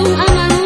Yang